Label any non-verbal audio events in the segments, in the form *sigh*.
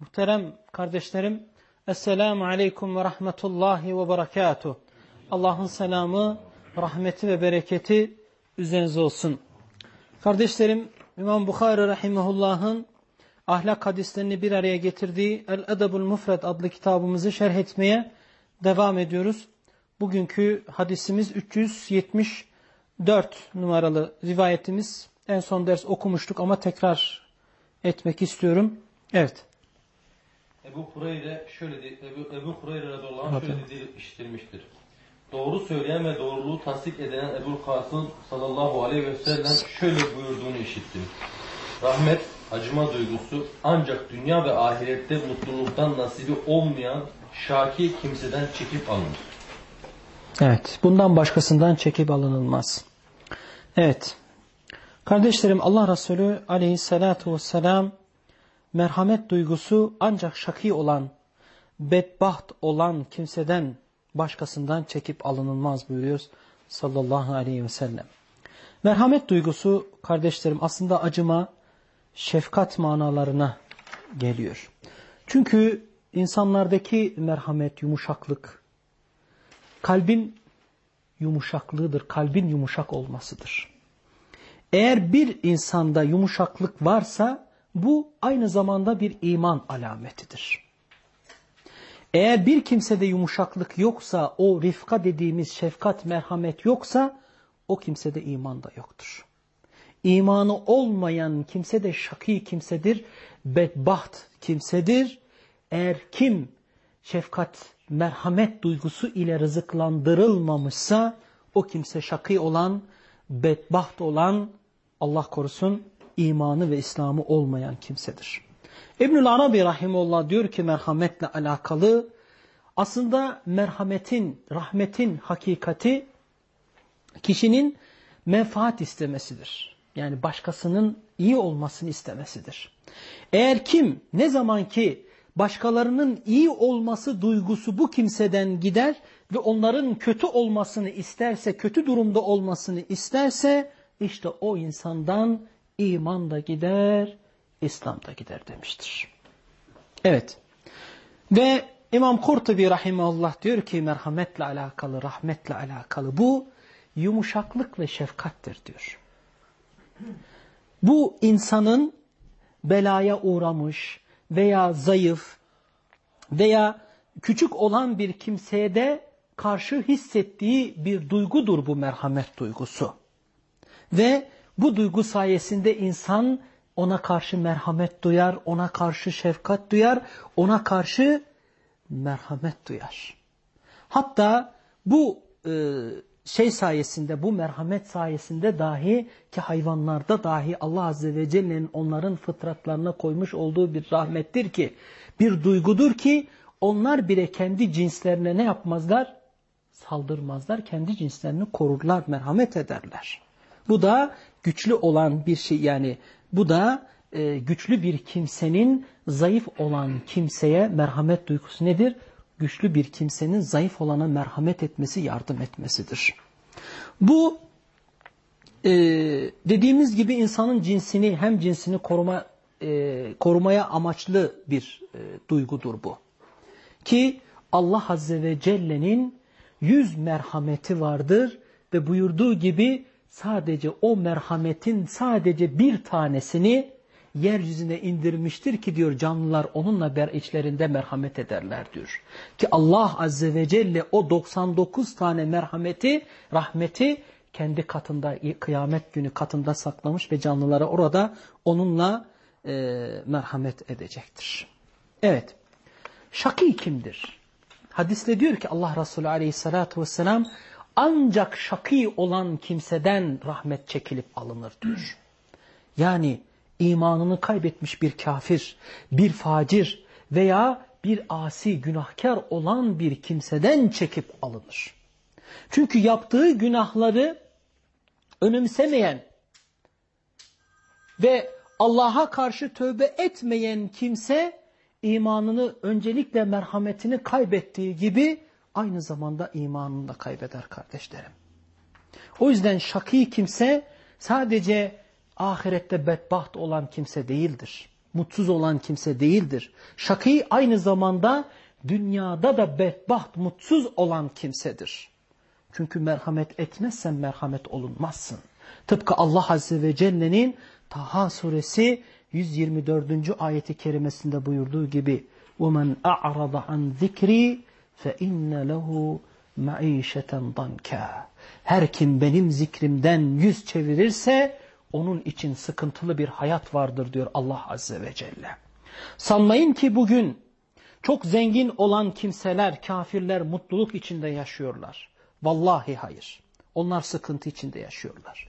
Muhterem kardeşlerim, Esselamu Aleyküm ve Rahmetullahi ve Berekatuh. Allah'ın selamı, rahmeti ve bereketi üzerinize olsun. Kardeşlerim, İmam Bukhari Rahimahullah'ın ahlak hadislerini bir araya getirdiği El-Edebul Mufred adlı kitabımızı şerh etmeye devam ediyoruz. Bugünkü hadisimiz 374 numaralı rivayetimiz. En son ders okumuştuk ama tekrar etmek istiyorum. Evet. Ebu Hureyre şöyle de, Ebu, Ebu Hureyre radıyallahu anh şöyle dediği işitilmiştir. Doğru söyleyen ve doğruluğu tasdik eden Ebu Kasım sallallahu aleyhi ve sellem şöyle buyurduğunu işittim. Rahmet, acıma duygusu ancak dünya ve ahirette mutluluktan nasibi olmayan şaki kimseden çekip alınır. Evet, bundan başkasından çekip alınılmaz. Evet, kardeşlerim Allah Resulü aleyhissalatu vesselam merhamet duygusu ancak şaki olan, bedbaht olan kimseden başkasından çekip alınılmaz buyuruyoruz sallallahu aleyhi ve sellem. Merhamet duygusu kardeşlerim aslında acıma, şefkat manalarına geliyor. Çünkü insanlardaki merhamet, yumuşaklık, kalbin yumuşaklığıdır, kalbin yumuşak olmasıdır. Eğer bir insanda yumuşaklık varsa bu aynı zamanda bir iman alametidir. Eğer bir kimsede yumuşaklık yoksa, o rifka dediğimiz şefkat, merhamet yoksa, o kimsede iman da yoktur. İmanı olmayan kimse de şaki kimsedir, bedbaht kimsedir. Eğer kim şefkat, merhamet duygusu ile rızıklandırılmamışsa, o kimse şaki olan, bedbaht olan, Allah korusun, imanı ve İslam'ı olmayan kimsedir. İbnül Arabi Rahimullah diyor ki merhametle alakalı aslında merhametin, rahmetin hakikati kişinin menfaat istemesidir. Yani başkasının iyi olmasını istemesidir. Eğer kim ne zaman ki başkalarının iyi olması duygusu bu kimseden gider ve onların kötü olmasını isterse, kötü durumda olmasını isterse işte o insandan iman da gider, İslam da gider demiştir. Evet. Ve İmam Kurtubi Rahimahullah diyor ki merhametle alakalı, rahmetle alakalı bu yumuşaklık ve şefkattir diyor. Bu insanın belaya uğramış veya zayıf veya küçük olan bir kimseye de karşı hissettiği bir duygudur bu merhamet duygusu. Ve bu duygu sayesinde insan ona karşı merhamet duyar, ona karşı şefkat duyar, ona karşı merhamet duyar. Hatta bu e, şey sayesinde, bu merhamet sayesinde dahi ki hayvanlarda dahi Allah Azze ve Celle'nin onların fıtratlarına koymuş olduğu bir rahmettir ki, bir duygudur ki onlar bile kendi cinslerine ne yapmazlar? Saldırmazlar, kendi cinslerini korurlar, merhamet ederler. Bu da güçlü olan bir şey yani bu da e, güçlü bir kimsenin zayıf olan kimseye merhamet duygusu nedir? güçlü bir kimsenin zayıf olana merhamet etmesi, yardım etmesidir. Bu e, dediğimiz gibi insanın cinsini hem cinsini koruma e, korumaya amaçlı bir e, duygudur bu. Ki Allah Azze ve Celle'nin yüz merhameti vardır ve buyurduğu gibi sadece o merhametin sadece bir tanesini yeryüzüne indirmiştir ki diyor canlılar onunla ber içlerinde merhamet ederler diyor. Ki Allah Azze ve Celle o 99 tane merhameti, rahmeti kendi katında, kıyamet günü katında saklamış ve canlılara orada onunla e, merhamet edecektir. Evet, şakî kimdir? Hadiste diyor ki Allah Resulü aleyhissalatu vesselam ancak şakî olan kimseden rahmet çekilip alınır diyor. *clears throat* Yani imanını kaybetmiş bir kafir, bir facir veya bir asi günahkar olan bir kimseden çekip alınır. Çünkü yaptığı günahları önemsemeyen ve Allah'a karşı tövbe etmeyen kimse imanını öncelikle merhametini kaybettiği gibi aynı zamanda imanını da kaybeder kardeşlerim. O yüzden şakî kimse sadece ahirette bedbaht olan kimse değildir. Mutsuz olan kimse değildir. Şakî aynı zamanda dünyada da bedbaht, mutsuz olan kimsedir. Çünkü merhamet etmezsen merhamet olunmazsın. Tıpkı Allah Azze ve Celle'nin Taha suresi 124. ayeti kerimesinde buyurduğu gibi وَمَنْ أَعْرَضَ عَنْ ذِكْرِي فَاِنَّ لَهُ مَعِيشَةً ضَنْكَى Her kim benim zikrimden yüz çevirirse onun için sıkıntılı bir hayat vardır diyor Allah Azze ve Celle. Sanmayın ki bugün çok zengin olan kimseler, kafirler mutluluk içinde yaşıyorlar. Vallahi hayır. Onlar sıkıntı içinde yaşıyorlar.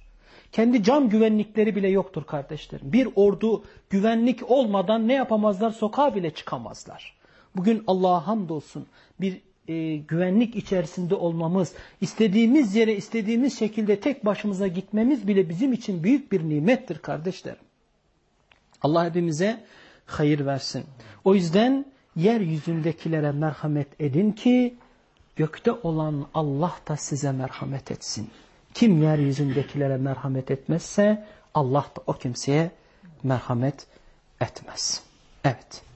Kendi can güvenlikleri bile yoktur kardeşlerim. Bir ordu güvenlik olmadan ne yapamazlar? Sokağa bile çıkamazlar. Bugün Allah'a hamdolsun bir e, güvenlik içerisinde olmamız, istediğimiz yere istediğimiz şekilde tek başımıza gitmemiz bile bizim için büyük bir nimettir kardeşlerim. Allah hepimize hayır versin. O yüzden yeryüzündekilere merhamet edin ki gökte olan Allah da size merhamet etsin. Kim yeryüzündekilere merhamet etmezse Allah da o kimseye merhamet etmez. Evet.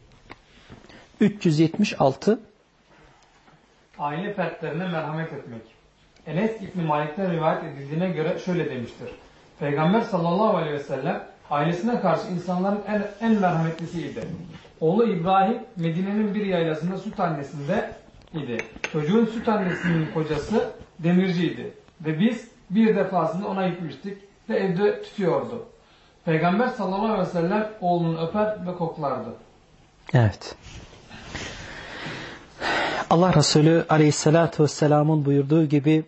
376 Aile fertlerine merhamet etmek. Enes İbni Malik'ten rivayet edildiğine göre şöyle demiştir. Peygamber sallallahu aleyhi ve sellem ailesine karşı insanların en, en merhametlisiydi. Oğlu İbrahim Medine'nin bir yaylasında süt annesinde idi. Çocuğun süt annesinin kocası demirciydi. Ve biz bir defasında ona gitmiştik ve evde tutuyordu. Peygamber sallallahu aleyhi ve sellem oğlunu öper ve koklardı. Evet. Allah Resulü aleyhissalatu vesselamın buyurduğu gibi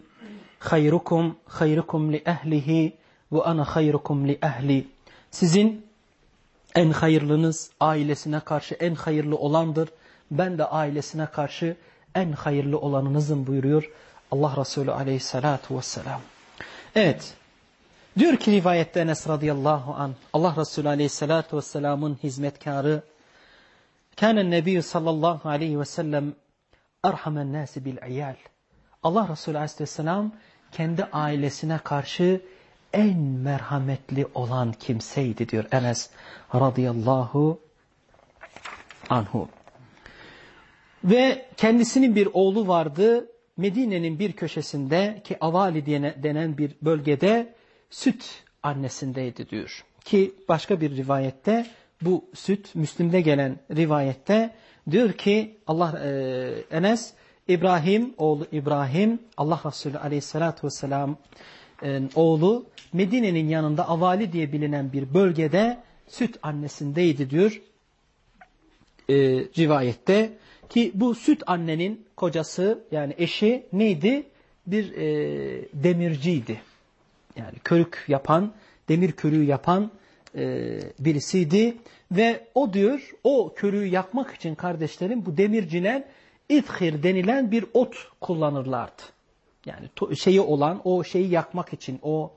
hayrukum hayrukum li ehlihi ve ana hayrukum li ehli. Sizin en hayırlınız ailesine karşı en hayırlı olandır. Ben de ailesine karşı en hayırlı olanınızım buyuruyor Allah Resulü aleyhissalatu vesselam. Evet. Diyor ki rivayette Enes radıyallahu an Allah Resulü aleyhissalatu vesselamın hizmetkarı Kânen nebiyyü sallallahu aleyhi ve sellem erhamen nâsi bil iyal. Allah Resulü aleyhisselam kendi ailesine karşı en merhametli olan kimseydi diyor Enes radıyallahu anhu. Ve kendisinin bir oğlu vardı. Medine'nin bir köşesinde ki Avali denen bir bölgede süt annesindeydi diyor. Ki başka bir rivayette bu süt Müslim'de gelen rivayette diyor ki Allah e, Enes İbrahim oğlu İbrahim Allah Resulü Aleyhisselatü vesselam e, oğlu Medine'nin yanında Avali diye bilinen bir bölgede süt annesindeydi diyor e, rivayette. Ki bu süt annenin kocası yani eşi neydi? Bir demirciydi. Yani körük yapan, demir körüğü yapan birisiydi. Ve o diyor o körüğü yakmak için kardeşlerim bu demirciler ithir denilen bir ot kullanırlardı. Yani şeyi olan o şeyi yakmak için o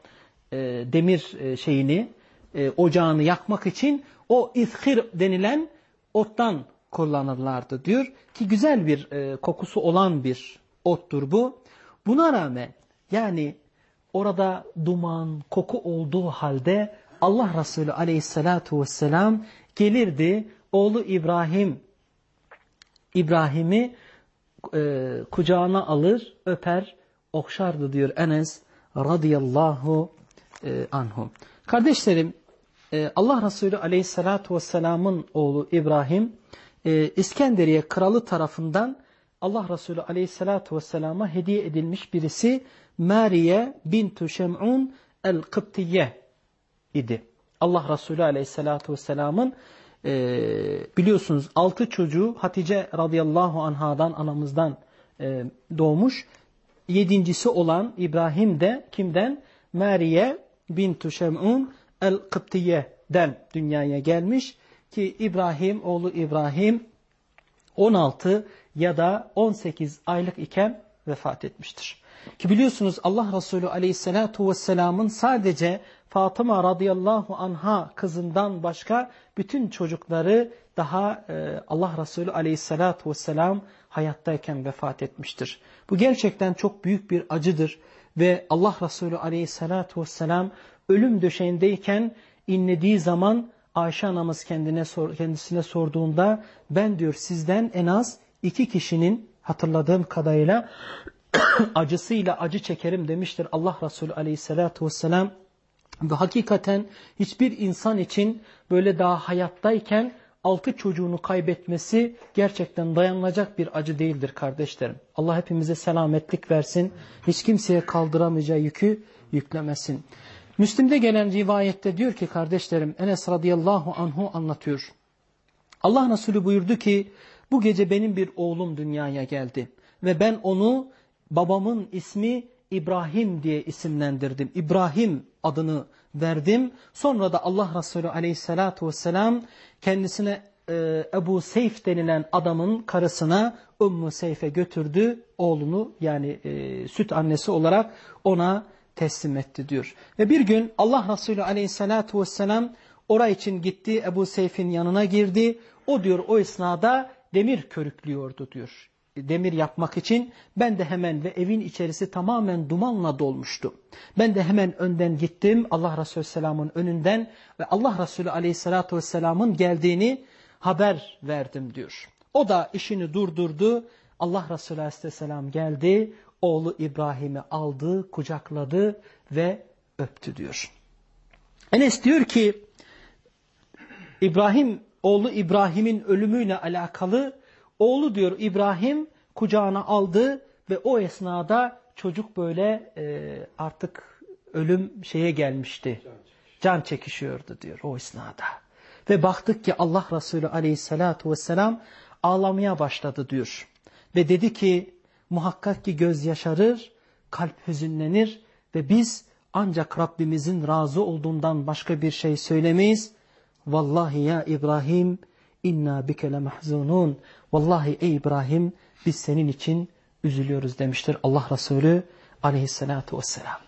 e, demir e, şeyini e, ocağını yakmak için o ithir denilen ottan kullanırlardı diyor ki güzel bir e, kokusu olan bir ottur bu. Buna rağmen yani orada duman, koku olduğu halde Allah Resulü aleyhissalatu vesselam gelirdi. Oğlu İbrahim, İbrahim'i e, kucağına alır, öper, okşardı diyor Enes radıyallahu e, anhu. Kardeşlerim, e, Allah Resulü aleyhissalatu vesselamın oğlu İbrahim, e, İskenderiye kralı tarafından Allah Resulü aleyhissalatu vesselama hediye edilmiş birisi Mariye bintu Şem'un el-Kıptiye idi. Allah Resulü aleyhissalatu vesselamın e, biliyorsunuz altı çocuğu Hatice radıyallahu anhadan anamızdan e, doğmuş. Yedincisi olan İbrahim de kimden? Mariye bintu Şem'un el-Kıptiye'den dünyaya gelmiş ki İbrahim oğlu İbrahim 16 ya da 18 aylık iken vefat etmiştir. Ki biliyorsunuz Allah Resulü aleyhissalatu vesselamın sadece Fatıma radıyallahu anha kızından başka bütün çocukları daha e, Allah Resulü aleyhissalatu vesselam hayattayken vefat etmiştir. Bu gerçekten çok büyük bir acıdır ve Allah Resulü aleyhissalatu vesselam ölüm döşeğindeyken inlediği zaman Ayşe anamız kendine kendisine sorduğunda ben diyor sizden en az iki kişinin hatırladığım kadarıyla *coughs* acısıyla acı çekerim demiştir Allah Resulü aleyhissalatu vesselam. Ve hakikaten hiçbir insan için böyle daha hayattayken altı çocuğunu kaybetmesi gerçekten dayanılacak bir acı değildir kardeşlerim. Allah hepimize selametlik versin. Hiç kimseye kaldıramayacağı yükü yüklemesin. Müslim'de gelen rivayette diyor ki kardeşlerim Enes radıyallahu anhu anlatıyor. Allah Resulü buyurdu ki bu gece benim bir oğlum dünyaya geldi ve ben onu babamın ismi İbrahim diye isimlendirdim. İbrahim adını verdim. Sonra da Allah Resulü aleyhissalatu vesselam kendisine e, Ebu Seyf denilen adamın karısına Ümmü Seyf'e götürdü. Oğlunu yani e, süt annesi olarak ona teslim etti diyor. Ve bir gün Allah Resulü aleyhissalatu vesselam oraya için gitti. Ebu Seyf'in yanına girdi. O diyor o esnada demir körüklüyordu diyor demir yapmak için ben de hemen ve evin içerisi tamamen dumanla dolmuştu. Ben de hemen önden gittim Allah Resulü Selam'ın önünden ve Allah Resulü Aleyhisselatü Vesselam'ın geldiğini haber verdim diyor. O da işini durdurdu. Allah Resulü Aleyhisselam geldi. Oğlu İbrahim'i aldı, kucakladı ve öptü diyor. Enes diyor ki İbrahim oğlu İbrahim'in ölümüyle alakalı Oğlu diyor İbrahim kucağına aldı ve o esnada çocuk böyle e, artık ölüm şeye gelmişti. Can çekişiyordu diyor o esnada. Ve baktık ki Allah Resulü aleyhissalatu vesselam ağlamaya başladı diyor. Ve dedi ki muhakkak ki göz yaşarır, kalp hüzünlenir ve biz ancak Rabbimizin razı olduğundan başka bir şey söylemeyiz. Vallahi ya İbrahim inna bike le mahzunun. Vallahi ey İbrahim biz senin için üzülüyoruz demiştir Allah Resulü aleyhissalatu vesselam.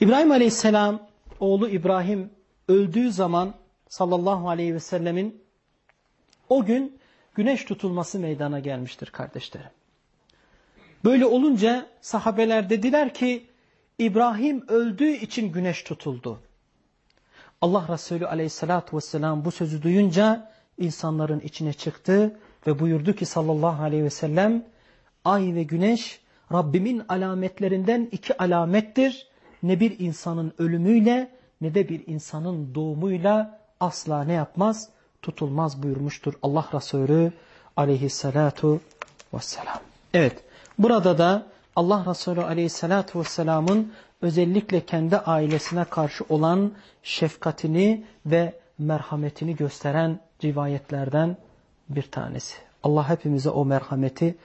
İbrahim aleyhisselam oğlu İbrahim öldüğü zaman sallallahu aleyhi ve sellemin o gün güneş tutulması meydana gelmiştir kardeşlerim. Böyle olunca sahabeler dediler ki İbrahim öldüğü için güneş tutuldu. Allah Resulü aleyhissalatu vesselam bu sözü duyunca insanların içine çıktı ve buyurdu ki sallallahu aleyhi ve sellem ay ve güneş Rabbimin alametlerinden iki alamettir. Ne bir insanın ölümüyle ne de bir insanın doğumuyla asla ne yapmaz? Tutulmaz buyurmuştur Allah Resulü aleyhissalatu vesselam. Evet burada da Allah Resulü aleyhissalatu vesselamın özellikle kendi ailesine karşı olan şefkatini ve merhametini gösteren rivayetlerden bir tanesi. Allah hepimize o merhameti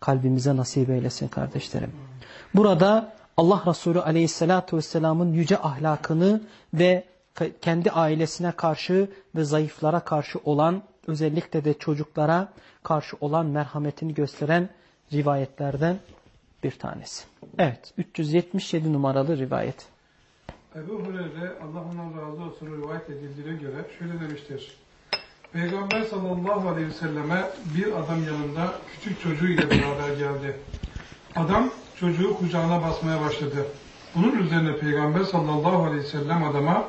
kalbimize nasip eylesin kardeşlerim. Burada Allah Resulü aleyhissalatu vesselamın yüce ahlakını ve kendi ailesine karşı ve zayıflara karşı olan özellikle de çocuklara karşı olan merhametini gösteren rivayetlerden bir tanesi. Evet 377 numaralı rivayet. Ebu Hureyre Allah ondan razı olsun rivayet edildiğine göre şöyle demiştir. Peygamber sallallahu aleyhi ve selleme bir adam yanında küçük çocuğu ile beraber geldi. Adam çocuğu kucağına basmaya başladı. Bunun üzerine Peygamber sallallahu aleyhi ve sellem adama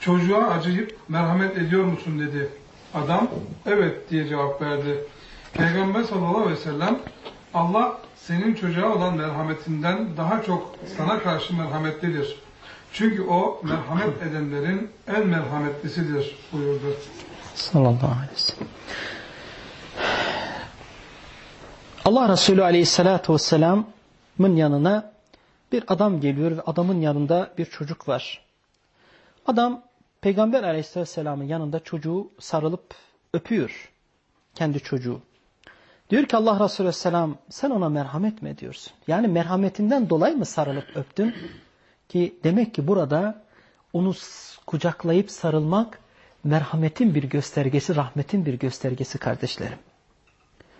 çocuğa acıyıp merhamet ediyor musun dedi. Adam evet diye cevap verdi. Peygamber sallallahu aleyhi ve sellem Allah senin çocuğa olan merhametinden daha çok sana karşı merhametlidir. Çünkü o merhamet edenlerin en merhametlisidir buyurdu. Sallallahu aleyhi ve sellem. Allah Resulü aleyhissalatu vesselamın yanına bir adam geliyor ve adamın yanında bir çocuk var. Adam Peygamber aleyhissalatü vesselamın yanında çocuğu sarılıp öpüyor. Kendi çocuğu. Diyor ki Allah Resulü Aleyhisselam sen ona merhamet mi ediyorsun? Yani merhametinden dolayı mı sarılıp öptün? Ki demek ki burada onu kucaklayıp sarılmak merhametin bir göstergesi, rahmetin bir göstergesi kardeşlerim.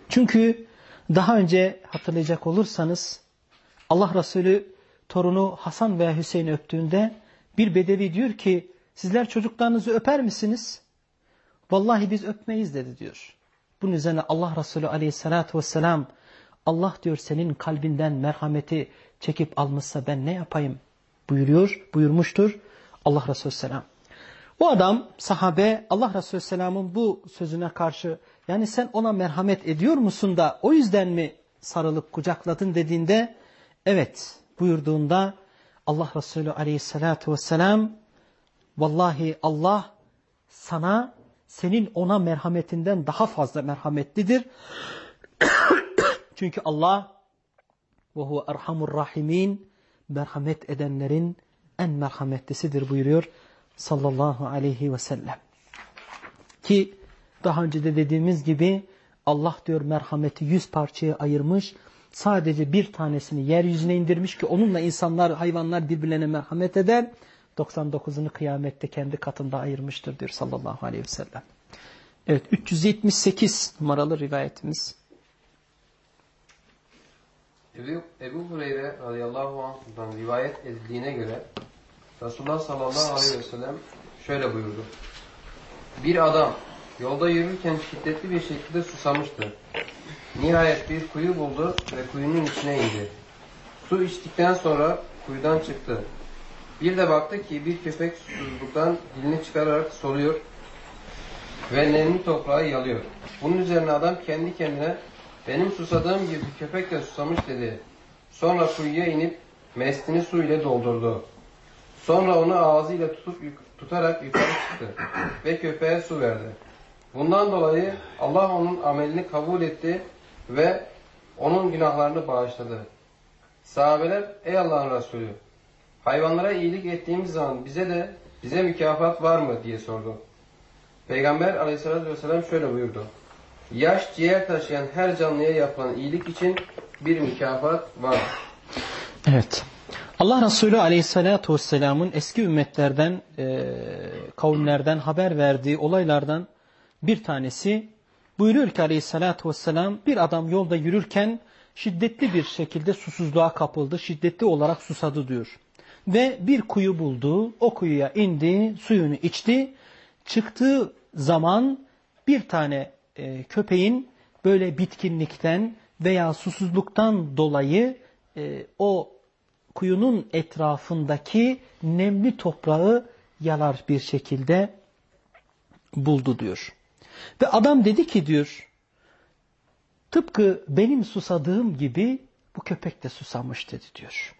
Çünkü daha önce hatırlayacak olursanız Allah Resulü torunu Hasan veya Hüseyin öptüğünde bir bedevi diyor ki sizler çocuklarınızı öper misiniz? Vallahi biz öpmeyiz dedi diyor. Bunun üzerine Allah Resulü aleyhissalatü vesselam Allah diyor senin kalbinden merhameti çekip almışsa ben ne yapayım buyuruyor, buyurmuştur Allah Resulü selam. Bu adam sahabe Allah Resulü selamın bu sözüne karşı yani sen ona merhamet ediyor musun da o yüzden mi sarılıp kucakladın dediğinde evet buyurduğunda Allah Resulü aleyhissalatü vesselam vallahi Allah sana senin ona merhametinden daha fazla merhametlidir. *clears throat* Çünkü Allah ve huve erhamur rahimin merhamet edenlerin en merhametlisidir buyuruyor sallallahu aleyhi ve sellem. Ki daha önce de dediğimiz gibi Allah diyor merhameti yüz parçaya ayırmış. Sadece bir tanesini yeryüzüne indirmiş ki onunla insanlar, hayvanlar birbirlerine merhamet eder. 99'unu kıyamette kendi katında ayırmıştır diyor sallallahu aleyhi ve sellem. Evet 378 numaralı rivayetimiz. Ebu, Ebu Hureyre radıyallahu anh'dan rivayet edildiğine göre Resulullah sallallahu aleyhi ve sellem şöyle buyurdu. Bir adam yolda yürürken şiddetli bir şekilde susamıştı. Nihayet bir kuyu buldu ve kuyunun içine indi. Su içtikten sonra kuyudan çıktı. Bir de baktı ki bir köpek susuzluktan dilini çıkararak soluyor ve nemli toprağı yalıyor. Bunun üzerine adam kendi kendine benim susadığım gibi köpek de susamış dedi. Sonra kuyuya inip mestini su ile doldurdu. Sonra onu ağzıyla tutup tutarak yukarı çıktı ve köpeğe su verdi. Bundan dolayı Allah onun amelini kabul etti ve onun günahlarını bağışladı. Sahabeler ey Allah'ın Resulü hayvanlara iyilik ettiğimiz zaman bize de bize mükafat var mı diye sordu. Peygamber aleyhissalatü vesselam şöyle buyurdu. Yaş ciğer taşıyan her canlıya yapılan iyilik için bir mükafat var. Evet. Allah Resulü aleyhissalatü vesselamın eski ümmetlerden, e, kavimlerden haber verdiği olaylardan bir tanesi buyuruyor ki aleyhissalatü vesselam bir adam yolda yürürken şiddetli bir şekilde susuzluğa kapıldı, şiddetli olarak susadı diyor. Ve bir kuyu buldu, o kuyuya indi, suyunu içti. Çıktığı zaman bir tane e, köpeğin böyle bitkinlikten veya susuzluktan dolayı e, o kuyunun etrafındaki nemli toprağı yalar bir şekilde buldu diyor. Ve adam dedi ki diyor, tıpkı benim susadığım gibi bu köpek de susamış dedi diyor.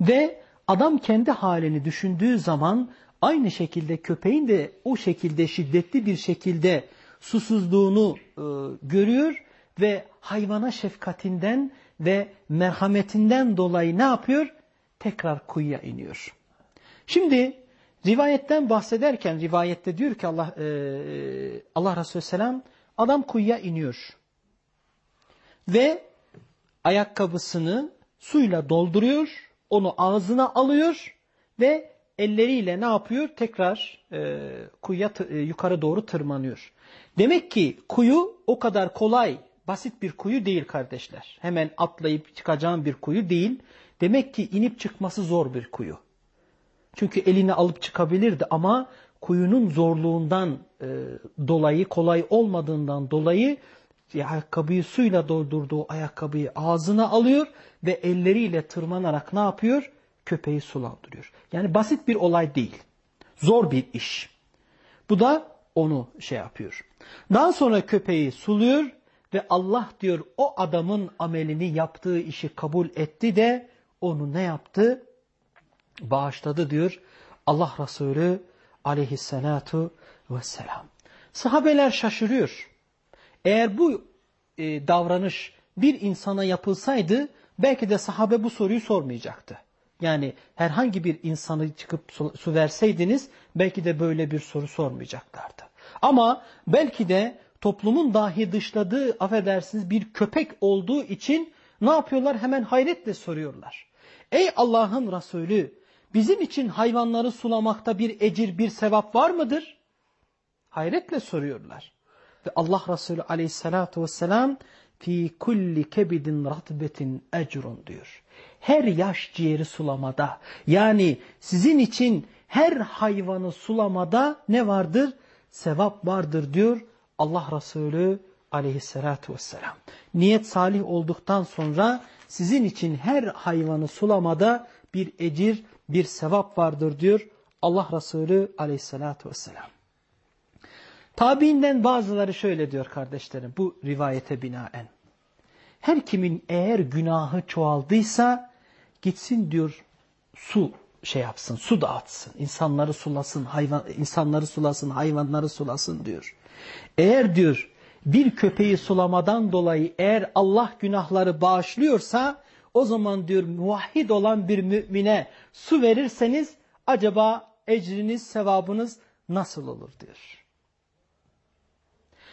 Ve adam kendi halini düşündüğü zaman aynı şekilde köpeğin de o şekilde şiddetli bir şekilde susuzluğunu e, görüyor ve hayvana şefkatinden ve merhametinden dolayı ne yapıyor? Tekrar kuyuya iniyor. Şimdi rivayetten bahsederken rivayette diyor ki Allah e, Allah Resulü Selam adam kuyuya iniyor. Ve ayakkabısını suyla dolduruyor, onu ağzına alıyor ve elleriyle ne yapıyor? Tekrar e, kuyuya e, yukarı doğru tırmanıyor. Demek ki kuyu o kadar kolay, basit bir kuyu değil kardeşler. Hemen atlayıp çıkacağım bir kuyu değil. Demek ki inip çıkması zor bir kuyu. Çünkü elini alıp çıkabilirdi ama kuyunun zorluğundan e, dolayı kolay olmadığından dolayı ayakkabıyı suyla doldurduğu ayakkabıyı ağzına alıyor ve elleriyle tırmanarak ne yapıyor? Köpeği sulandırıyor. Yani basit bir olay değil. Zor bir iş. Bu da onu şey yapıyor. Daha sonra köpeği suluyor ve Allah diyor o adamın amelini yaptığı işi kabul etti de onu ne yaptı? Bağışladı diyor Allah Resulü aleyhissalatu vesselam. Sahabeler şaşırıyor. Eğer bu e, davranış bir insana yapılsaydı belki de sahabe bu soruyu sormayacaktı. Yani herhangi bir insanı çıkıp su, su verseydiniz belki de böyle bir soru sormayacaklardı. Ama belki de toplumun dahi dışladığı affedersiniz bir köpek olduğu için ne yapıyorlar? Hemen hayretle soruyorlar. Ey Allah'ın Resulü bizim için hayvanları sulamakta bir ecir bir sevap var mıdır? Hayretle soruyorlar. Ve Allah Resulü aleyhissalatu vesselam fi kulli kebidin ratbetin ecrun diyor. Her yaş ciğeri sulamada yani sizin için her hayvanı sulamada ne vardır? Sevap vardır diyor Allah Resulü aleyhissalatu vesselam. Niyet salih olduktan sonra sizin için her hayvanı sulamada bir ecir, bir sevap vardır diyor Allah Resulü aleyhissalatu vesselam. Tabiinden bazıları şöyle diyor kardeşlerim bu rivayete binaen. Her kimin eğer günahı çoğaldıysa gitsin diyor su şey yapsın, su dağıtsın, insanları sulasın, hayvan insanları sulasın, hayvanları sulasın diyor. Eğer diyor bir köpeği sulamadan dolayı eğer Allah günahları bağışlıyorsa o zaman diyor muvahhid olan bir mümine su verirseniz acaba ecriniz, sevabınız nasıl olur diyor.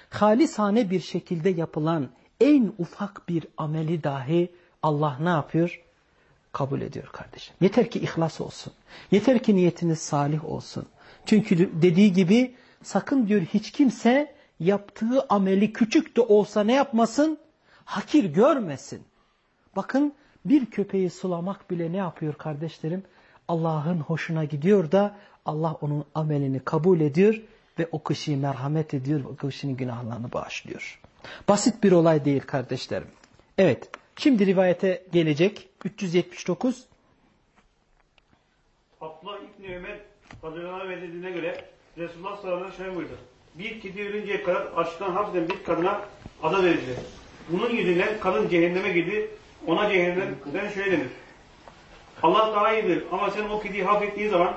Halisane bir şekilde yapılan en ufak bir ameli dahi Allah ne yapıyor? Kabul ediyor kardeşim. Yeter ki ihlas olsun. Yeter ki niyetiniz salih olsun. Çünkü dediği gibi sakın diyor hiç kimse yaptığı ameli küçük de olsa ne yapmasın? Hakir görmesin. Bakın bir köpeği sulamak bile ne yapıyor kardeşlerim? Allah'ın hoşuna gidiyor da Allah onun amelini kabul ediyor ve o kişiyi merhamet ediyor, o kişinin günahlarını bağışlıyor. Basit bir olay değil kardeşlerim. Evet, şimdi rivayete gelecek. 379. Abdullah İbni Ömer anh dediğine göre Resulullah sallallahu aleyhi ve sellem buyurdu. Bir kedi ölünceye kadar açlıktan hapseden bir kadına ada verilir. Bunun yüzünden kadın cehenneme girdi. Ona cehennemden şöyle denir. Allah daha iyi bilir ama sen o kediyi hafettiği zaman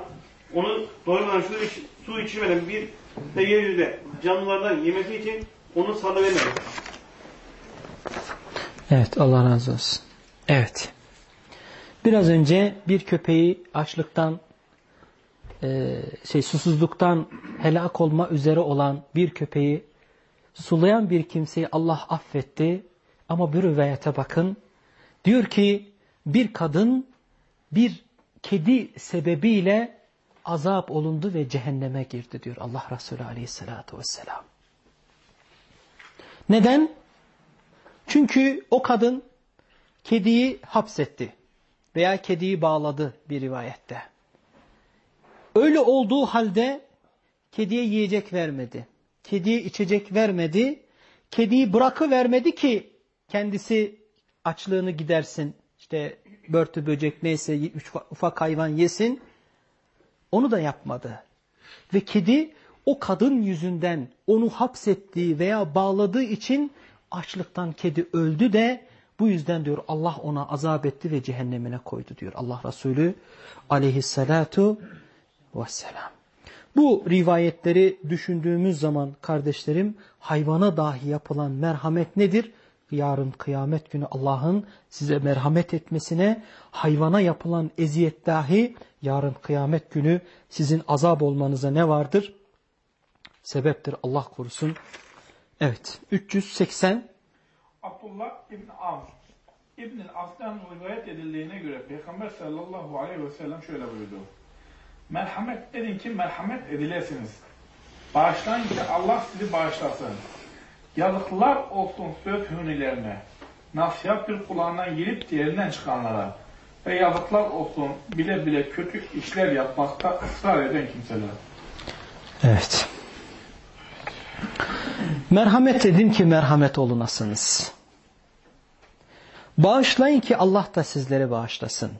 onu doymadan su, iç, su içirmeden bir de yeryüzünde canlılardan yemesi için onu salıvermedi. Evet Allah razı olsun. Evet. Biraz önce bir köpeği açlıktan e, şey susuzluktan helak olma üzere olan bir köpeği sulayan bir kimseyi Allah affetti. Ama bir rivayete bakın. Diyor ki bir kadın bir kedi sebebiyle azap olundu ve cehenneme girdi diyor Allah Resulü aleyhissalatu vesselam. Neden? Çünkü o kadın kediyi hapsetti veya kediyi bağladı bir rivayette. Öyle olduğu halde kediye yiyecek vermedi. Kediye içecek vermedi. Kediyi bırakıvermedi ki kendisi açlığını gidersin. İşte börtü böcek neyse ufak hayvan yesin. Onu da yapmadı. Ve kedi o kadın yüzünden onu hapsettiği veya bağladığı için açlıktan kedi öldü de bu yüzden diyor Allah ona azap etti ve cehennemine koydu diyor Allah Resulü aleyhissalatu vesselam. Bu rivayetleri düşündüğümüz zaman kardeşlerim hayvana dahi yapılan merhamet nedir? Yarın kıyamet günü Allah'ın size merhamet etmesine hayvana yapılan eziyet dahi yarın kıyamet günü sizin azap olmanıza ne vardır? Sebeptir Allah korusun. Evet 380 Abdullah İbn Amr İbn Aslan rivayet edildiğine göre Peygamber sallallahu aleyhi ve sellem şöyle buyurdu. Merhamet edin ki merhamet edilesiniz. Bağışlayın ki Allah sizi bağışlasın. Yazıklar olsun söz hünilerine. Nasihat bir kulağından girip diğerinden çıkanlara. Ve yazıklar olsun bile bile kötü işler yapmakta ısrar eden kimseler. Evet. Merhamet edin ki merhamet olunasınız. Bağışlayın ki Allah da sizlere bağışlasın.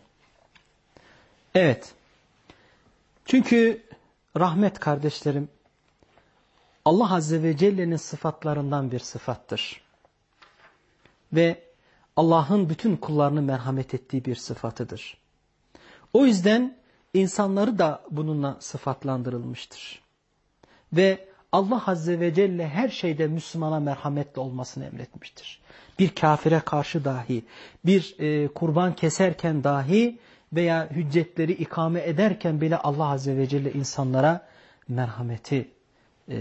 Evet. Çünkü rahmet kardeşlerim Allah Azze ve Celle'nin sıfatlarından bir sıfattır. Ve Allah'ın bütün kullarını merhamet ettiği bir sıfatıdır. O yüzden insanları da bununla sıfatlandırılmıştır. Ve Allah Azze ve Celle her şeyde Müslümana merhametli olmasını emretmiştir. Bir kafire karşı dahi, bir e, kurban keserken dahi veya hüccetleri ikame ederken bile Allah Azze ve Celle insanlara merhameti e,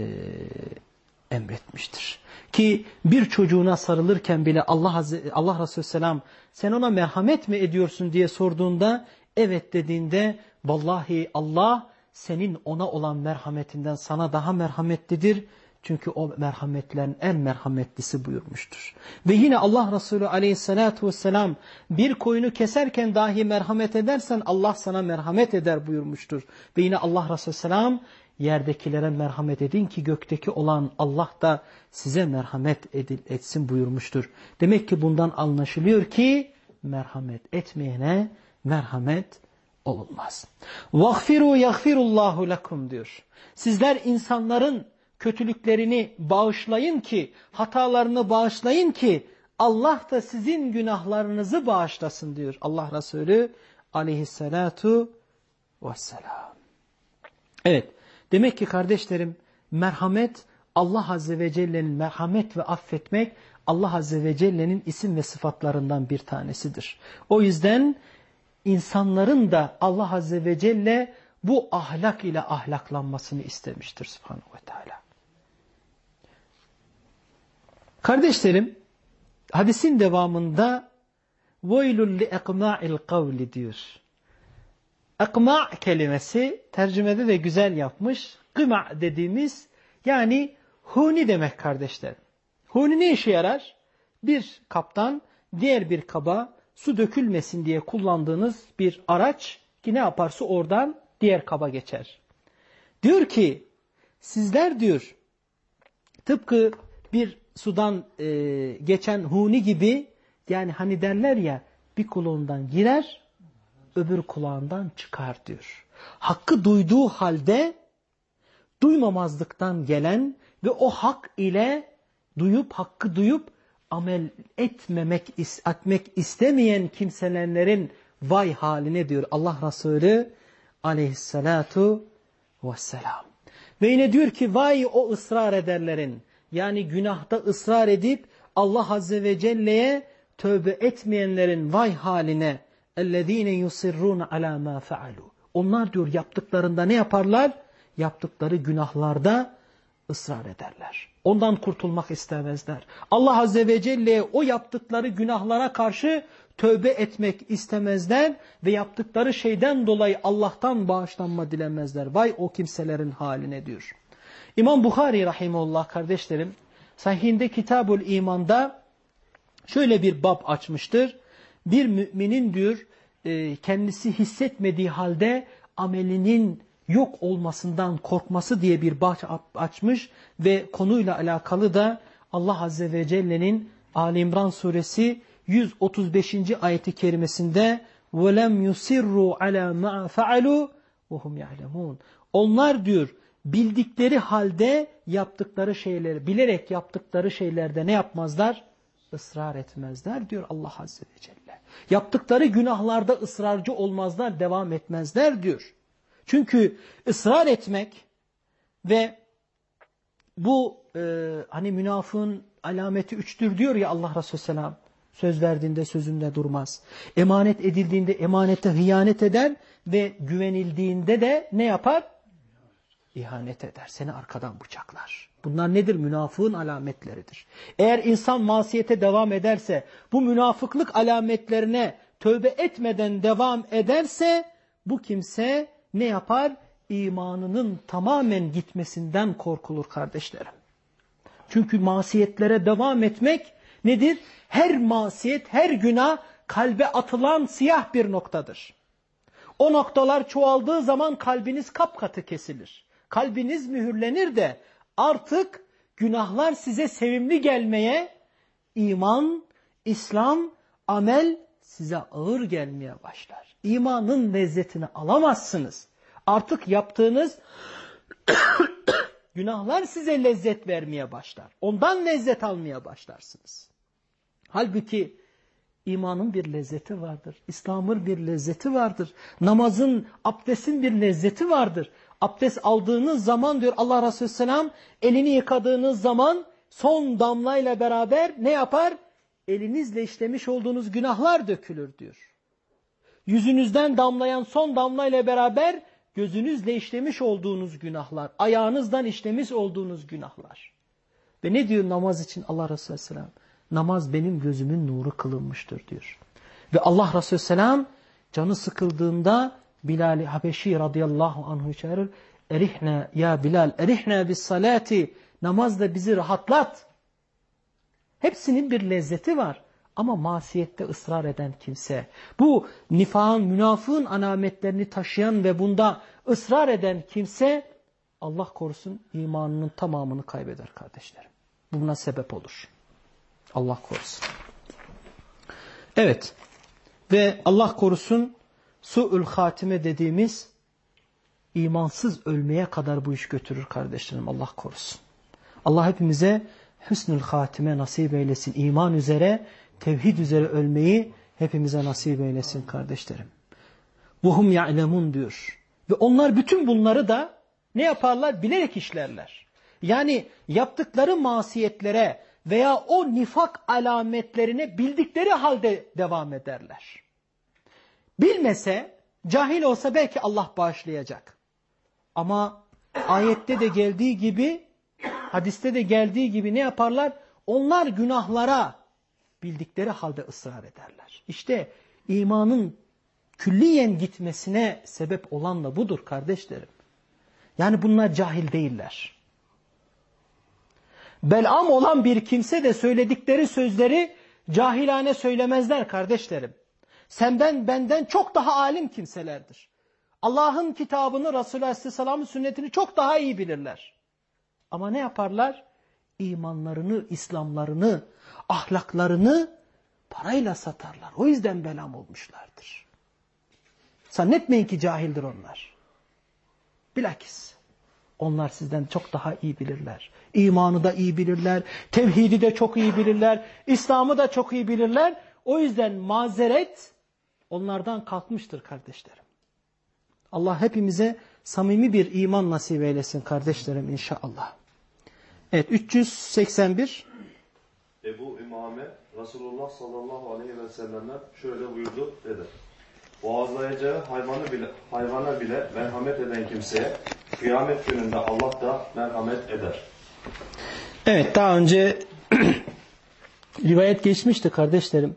emretmiştir. Ki bir çocuğuna sarılırken bile Allah Azze, Allah Resulü Selam sen ona merhamet mi ediyorsun diye sorduğunda evet dediğinde vallahi Allah senin ona olan merhametinden sana daha merhametlidir. Çünkü o merhametlerin en merhametlisi buyurmuştur. Ve yine Allah Resulü aleyhissalatu vesselam bir koyunu keserken dahi merhamet edersen Allah sana merhamet eder buyurmuştur. Ve yine Allah Resulü selam yerdekilere merhamet edin ki gökteki olan Allah da size merhamet edil, etsin buyurmuştur. Demek ki bundan anlaşılıyor ki merhamet etmeyene merhamet olunmaz. وَغْفِرُوا يَغْفِرُ اللّٰهُ لَكُمْ diyor. Sizler insanların kötülüklerini bağışlayın ki, hatalarını bağışlayın ki Allah da sizin günahlarınızı bağışlasın diyor Allah Resulü aleyhissalatu vesselam. Evet, demek ki kardeşlerim merhamet Allah Azze ve Celle'nin merhamet ve affetmek Allah Azze ve Celle'nin isim ve sıfatlarından bir tanesidir. O yüzden insanların da Allah Azze ve Celle bu ahlak ile ahlaklanmasını istemiştir Subhanahu ve Teala. Kardeşlerim, hadisin devamında وَيْلُ لِاَقْمَاءِ الْقَوْلِ diyor. Akma kelimesi tercümede de güzel yapmış. Gıma dediğimiz yani huni demek kardeşlerim. Huni ne işe yarar? Bir kaptan diğer bir kaba su dökülmesin diye kullandığınız bir araç ki ne yaparsa oradan diğer kaba geçer. Diyor ki sizler diyor tıpkı bir sudan e, geçen huni gibi yani hani derler ya bir kulağından girer öbür kulağından çıkar diyor. Hakkı duyduğu halde duymamazlıktan gelen ve o hak ile duyup hakkı duyup amel etmemek etmek istemeyen kimselerin vay haline diyor Allah Resulü aleyhissalatu vesselam. Ve yine diyor ki vay o ısrar ederlerin yani günahta ısrar edip Allah Azze ve Celle'ye tövbe etmeyenlerin vay haline اَلَّذ۪ينَ يُصِرُّونَ عَلَى مَا فَعَلُوا Onlar diyor yaptıklarında ne yaparlar? Yaptıkları günahlarda ısrar ederler. Ondan kurtulmak istemezler. Allah Azze ve Celle'ye o yaptıkları günahlara karşı tövbe etmek istemezler ve yaptıkları şeyden dolayı Allah'tan bağışlanma dilemezler. Vay o kimselerin haline diyor. İmam Bukhari Rahimullah kardeşlerim sahihinde Kitabul İman'da şöyle bir bab açmıştır. Bir müminin diyor e, kendisi hissetmediği halde amelinin yok olmasından korkması diye bir bahç açmış ve konuyla alakalı da Allah Azze ve Celle'nin Ali İmran suresi 135. ayeti kerimesinde وَلَمْ يُسِرُّوا عَلَى مَا فَعَلُوا وَهُمْ يَعْلَمُونَ Onlar diyor bildikleri halde yaptıkları şeyleri, bilerek yaptıkları şeylerde ne yapmazlar? Israr etmezler diyor Allah Azze ve Celle. Yaptıkları günahlarda ısrarcı olmazlar, devam etmezler diyor. Çünkü ısrar etmek ve bu e, hani münafığın alameti üçtür diyor ya Allah Resulü Selam. Söz verdiğinde sözünde durmaz. Emanet edildiğinde emanete hıyanet eder ve güvenildiğinde de ne yapar? İhanet eder. Seni arkadan bıçaklar. Bunlar nedir? Münafığın alametleridir. Eğer insan masiyete devam ederse, bu münafıklık alametlerine tövbe etmeden devam ederse, bu kimse ne yapar? İmanının tamamen gitmesinden korkulur kardeşlerim. Çünkü masiyetlere devam etmek nedir? Her masiyet, her günah kalbe atılan siyah bir noktadır. O noktalar çoğaldığı zaman kalbiniz kapkatı kesilir. Kalbiniz mühürlenir de artık günahlar size sevimli gelmeye, iman, İslam, amel size ağır gelmeye başlar. İmanın lezzetini alamazsınız. Artık yaptığınız *coughs* günahlar size lezzet vermeye başlar. Ondan lezzet almaya başlarsınız. Halbuki imanın bir lezzeti vardır. İslam'ın bir lezzeti vardır. Namazın, abdestin bir lezzeti vardır. Abdest aldığınız zaman diyor Allah Resulü Selam elini yıkadığınız zaman son damlayla beraber ne yapar? Elinizle işlemiş olduğunuz günahlar dökülür diyor. Yüzünüzden damlayan son damlayla beraber gözünüzle işlemiş olduğunuz günahlar, ayağınızdan işlemiş olduğunuz günahlar. Ve ne diyor namaz için Allah Resulü Selam? Namaz benim gözümün nuru kılınmıştır diyor. Ve Allah Resulü Selam canı sıkıldığında Bilal-i Habeşi radıyallahu anhu çağırır. Erihne ya Bilal, erihne bis salati. Namazda bizi rahatlat. Hepsinin bir lezzeti var. Ama masiyette ısrar eden kimse, bu nifağın, münafığın alametlerini taşıyan ve bunda ısrar eden kimse, Allah korusun imanının tamamını kaybeder kardeşlerim. Buna sebep olur. Allah korusun. Evet. Ve Allah korusun su'ül hatime dediğimiz imansız ölmeye kadar bu iş götürür kardeşlerim. Allah korusun. Allah hepimize hüsnül hatime nasip eylesin. İman üzere, tevhid üzere ölmeyi hepimize nasip eylesin kardeşlerim. Vuhum ya'lemun diyor. Ve onlar bütün bunları da ne yaparlar? Bilerek işlerler. Yani yaptıkları masiyetlere veya o nifak alametlerine bildikleri halde devam ederler. Bilmese, cahil olsa belki Allah bağışlayacak. Ama ayette de geldiği gibi, hadiste de geldiği gibi ne yaparlar? Onlar günahlara bildikleri halde ısrar ederler. İşte imanın külliyen gitmesine sebep olan da budur kardeşlerim. Yani bunlar cahil değiller. Belam olan bir kimse de söyledikleri sözleri cahilane söylemezler kardeşlerim. Senden benden çok daha alim kimselerdir. Allah'ın kitabını Resulü Aleyhisselam'ın sünnetini çok daha iyi bilirler. Ama ne yaparlar? İmanlarını, İslamlarını, ahlaklarını parayla satarlar. O yüzden belam olmuşlardır. Zannetmeyin ki cahildir onlar. Bilakis onlar sizden çok daha iyi bilirler. İmanı da iyi bilirler, tevhidi de çok iyi bilirler, İslam'ı da çok iyi bilirler. O yüzden mazeret onlardan kalkmıştır kardeşlerim. Allah hepimize samimi bir iman nasip eylesin kardeşlerim inşallah. Evet 381 Ebu İmame Resulullah sallallahu aleyhi ve selleme şöyle buyurdu dedi. Boğazlayacağı hayvanı bile, hayvana bile merhamet eden kimseye kıyamet gününde Allah da merhamet eder. Evet daha önce *clears throat* rivayet geçmişti kardeşlerim.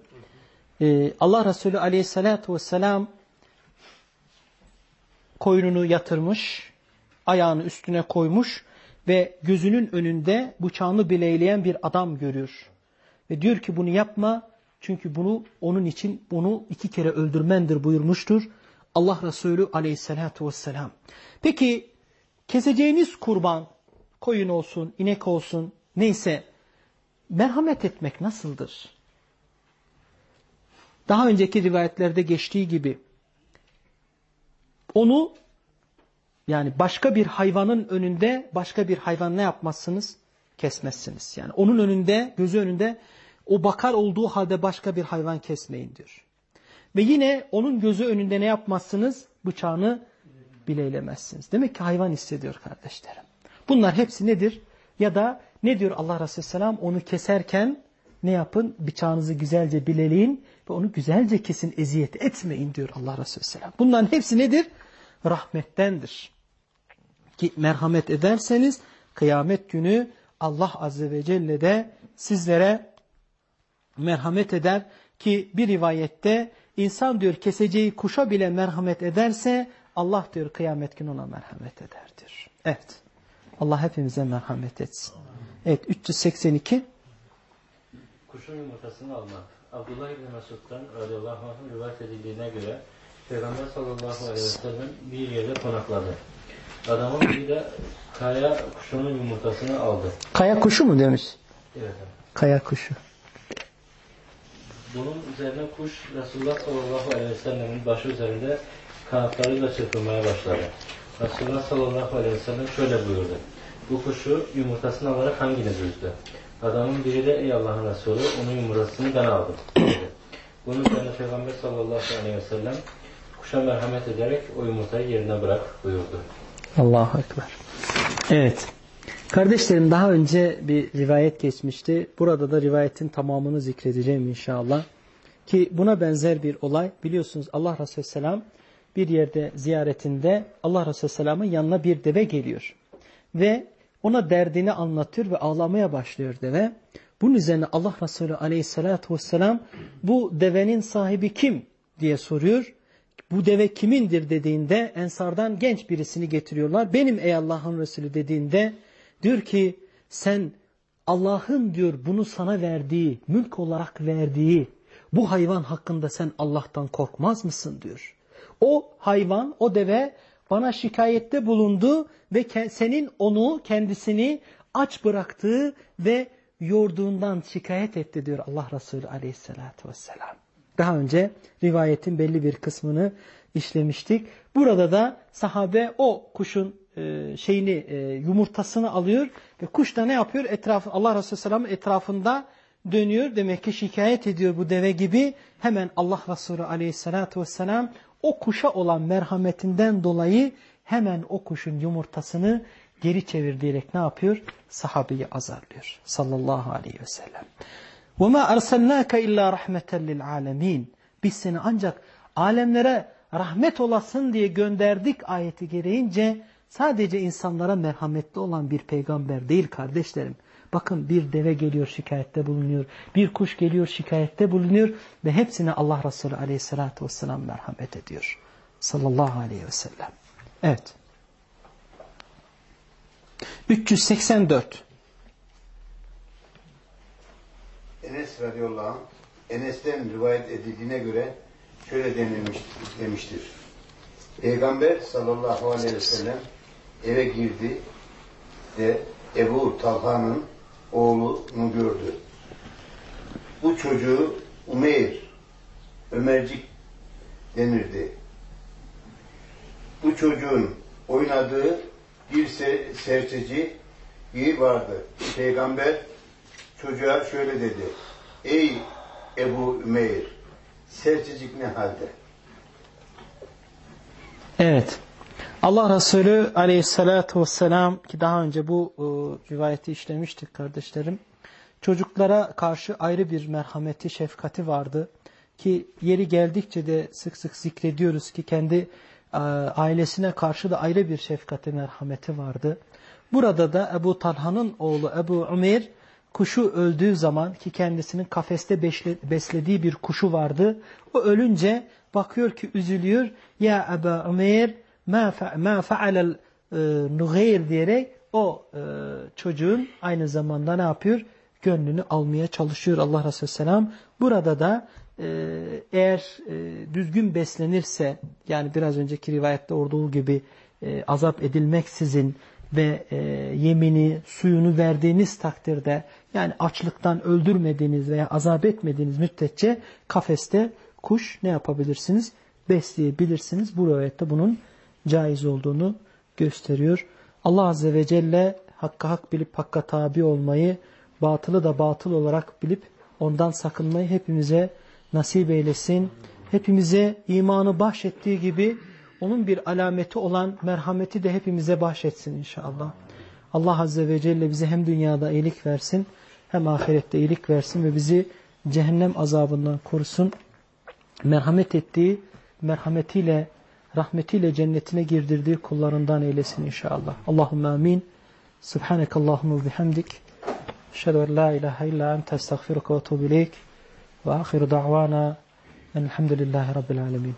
Ee, Allah Resulü aleyhissalatu vesselam koyununu yatırmış, ayağını üstüne koymuş ve gözünün önünde bıçağını bileyleyen bir adam görüyor. Ve diyor ki bunu yapma çünkü bunu onun için onu iki kere öldürmendir buyurmuştur. Allah Resulü aleyhissalatu vesselam. Peki keseceğiniz kurban koyun olsun, inek olsun neyse merhamet etmek nasıldır? Daha önceki rivayetlerde geçtiği gibi onu yani başka bir hayvanın önünde başka bir hayvan ne yapmazsınız? Kesmezsiniz. Yani onun önünde, gözü önünde o bakar olduğu halde başka bir hayvan kesmeyin diyor. Ve yine onun gözü önünde ne yapmazsınız? Bıçağını bileylemezsiniz. Demek ki hayvan hissediyor kardeşlerim. Bunlar hepsi nedir? Ya da ne diyor Allah Resulü Selam? Onu keserken ne yapın? Bıçağınızı güzelce bileleyin ve onu güzelce kesin eziyet etmeyin diyor Allah Resulü Selam. Bunların hepsi nedir? Rahmettendir. Ki merhamet ederseniz kıyamet günü Allah Azze ve Celle de sizlere merhamet eder ki bir rivayette insan diyor keseceği kuşa bile merhamet ederse Allah diyor kıyamet günü ona merhamet ederdir. Evet. Allah hepimize merhamet etsin. Evet 382 Kuşun yumurtasını almak. Abdullah İbni Mesud'dan radıyallahu anh rivayet edildiğine göre Peygamber sallallahu aleyhi ve sellem bir yerde konakladı. Adamın biri de kaya kuşunun yumurtasını aldı. Kaya kuşu mu demiş? Evet. efendim. Kaya kuşu. Bunun üzerine kuş Resulullah sallallahu aleyhi ve sellemin başı üzerinde kanatlarıyla çırpınmaya başladı. Resulullah sallallahu aleyhi ve sellem şöyle buyurdu. Bu kuşu yumurtasını alarak hanginiz üzdü? Adamın biri de ey Allah'ın Resulü onun yumurtasını ben aldım. Bunun üzerine Peygamber sallallahu aleyhi ve sellem kuşa merhamet ederek o yumurtayı yerine bırak buyurdu. Allahu Ekber. Evet. Kardeşlerim daha önce bir rivayet geçmişti. Burada da rivayetin tamamını zikredeceğim inşallah. Ki buna benzer bir olay biliyorsunuz Allah Resulü Selam bir yerde ziyaretinde Allah Resulü Selam'ın yanına bir deve geliyor. Ve ona derdini anlatıyor ve ağlamaya başlıyor deve. Bunun üzerine Allah Resulü Aleyhisselatü Vesselam bu devenin sahibi kim diye soruyor. Bu deve kimindir dediğinde ensardan genç birisini getiriyorlar. Benim ey Allah'ın Resulü dediğinde diyor ki sen Allah'ın diyor bunu sana verdiği, mülk olarak verdiği bu hayvan hakkında sen Allah'tan korkmaz mısın diyor. O hayvan, o deve bana şikayette bulundu ve senin onu, kendisini aç bıraktığı ve yorduğundan şikayet etti diyor Allah Resulü aleyhissalatü vesselam. Daha önce rivayetin belli bir kısmını işlemiştik. Burada da sahabe o kuşun e, şeyini e, yumurtasını alıyor ve kuş da ne yapıyor? Etraf Allah Resulü Sallam etrafında dönüyor. Demek ki şikayet ediyor bu deve gibi. Hemen Allah Resulü Aleyhisselatü Vesselam o kuşa olan merhametinden dolayı hemen o kuşun yumurtasını geri çevir diyerek ne yapıyor? Sahabeyi azarlıyor. Sallallahu aleyhi ve sellem. وَمَا أَرْسَلْنَاكَ اِلَّا رَحْمَةً لِلْعَالَمِينَ Biz seni ancak alemlere rahmet olasın diye gönderdik ayeti gereğince sadece insanlara merhametli olan bir peygamber değil kardeşlerim. Bakın bir deve geliyor şikayette bulunuyor. Bir kuş geliyor şikayette bulunuyor. Ve hepsine Allah Resulü aleyhissalatü vesselam merhamet ediyor. Sallallahu aleyhi ve sellem. Evet. 384. Enes radıyallahu anh, Enes'ten rivayet edildiğine göre şöyle denilmiş, demiştir. Peygamber sallallahu aleyhi ve sellem eve girdi de Ebu Talha'nın oğlunu gördü. Bu çocuğu Umeyr, Ömercik denirdi. Bu çocuğun oynadığı bir se serçeci vardı. Peygamber çocuğa şöyle dedi. Ey Ebu Ümeyr, serçecik ne halde? Evet. Allah Resulü aleyhissalatu vesselam ki daha önce bu e, rivayeti işlemiştik kardeşlerim. Çocuklara karşı ayrı bir merhameti, şefkati vardı. Ki yeri geldikçe de sık sık zikrediyoruz ki kendi e, ailesine karşı da ayrı bir şefkati, merhameti vardı. Burada da Ebu Talha'nın oğlu Ebu Umeyr kuşu öldüğü zaman ki kendisinin kafeste beslediği bir kuşu vardı. O ölünce bakıyor ki üzülüyor. Ya Ebu Umeyr ma fa'alel e, nugayr diyerek o e, çocuğun aynı zamanda ne yapıyor? Gönlünü almaya çalışıyor Allah Resulü Selam. Burada da e, eğer düzgün beslenirse yani biraz önceki rivayette olduğu gibi azap edilmeksizin ve yemini, suyunu verdiğiniz takdirde yani açlıktan öldürmediğiniz veya azap etmediğiniz müddetçe kafeste kuş ne yapabilirsiniz? Besleyebilirsiniz. Bu rivayette bunun caiz olduğunu gösteriyor. Allah Azze ve Celle hakka hak bilip hakka tabi olmayı, batılı da batıl olarak bilip ondan sakınmayı hepimize nasip eylesin. Hepimize imanı bahşettiği gibi onun bir alameti olan merhameti de hepimize bahşetsin inşallah. Allah Azze ve Celle bize hem dünyada iyilik versin hem ahirette iyilik versin ve bizi cehennem azabından korusun. Merhamet ettiği, merhametiyle rahmetiyle cennetine girdirdiği kullarından eylesin inşallah. Allahümme amin. Subhaneke Allahümme bihamdik. Eşhedü en la ilahe illa ente estağfiruka ve tuğbileyk. Ve ahiru da'vana elhamdülillahi rabbil alemin.